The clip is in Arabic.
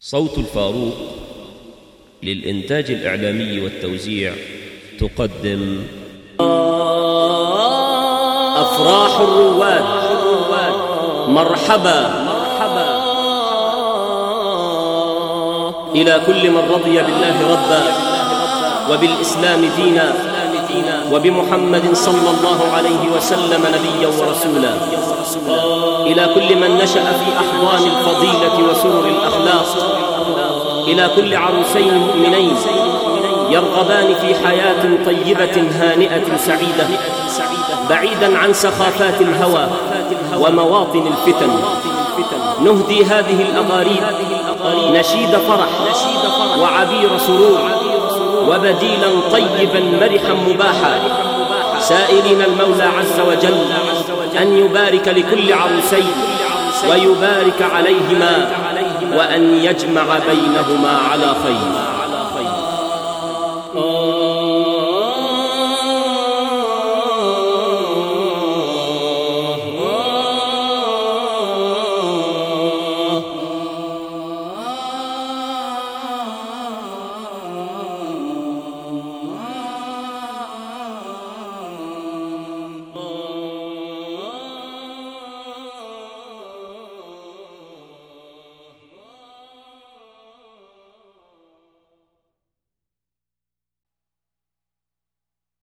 صوت الفاروق للإنتاج الإعلامي والتوزيع تقدم. أفراح الرواد. مرحبا. إلى كل من رضي بالله ربا وبالإسلام دينا وبمحمد صلى الله عليه وسلم نبيا ورسولا. إلى كل من نشأ في أحضان الفضيلة وسرر الأخلاق. إلى كل عروسين مؤمنين يرغبان في حياة طيبة هانئة سعيدة بعيدا عن سخافات الهوى ومواطن الفتن. نهدي هذه الأغاريب نشيد فرح وعبير سرور وبديلا طيبا مرحا مباحا. سائلين المولى عز وجل أن يبارك لكل عروسين ويبارك عليهما. وأن يجمع بينهما على خير.